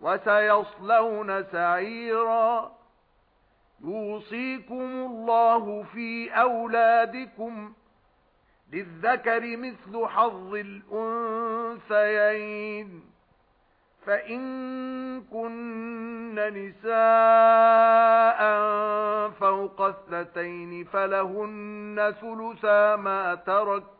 وَسَيَصْلَوْنَ سَعِيرًا. يُوصِيكُمُ اللَّهُ فِي أَوْلَادِكُمْ لِلذَّكَرِ مِثْلُ حَظِّ الْأُنثَيَيْنِ. فَإِن كُنَّ نِسَاءً فَوْقَ اثْنَتَيْنِ فَلَهُنَّ ثُلُثَا مَا تَرَكَ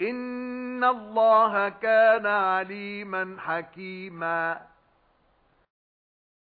إِنَّ اللَّهَ كَانَ عَلِيمًا حَكِيمًا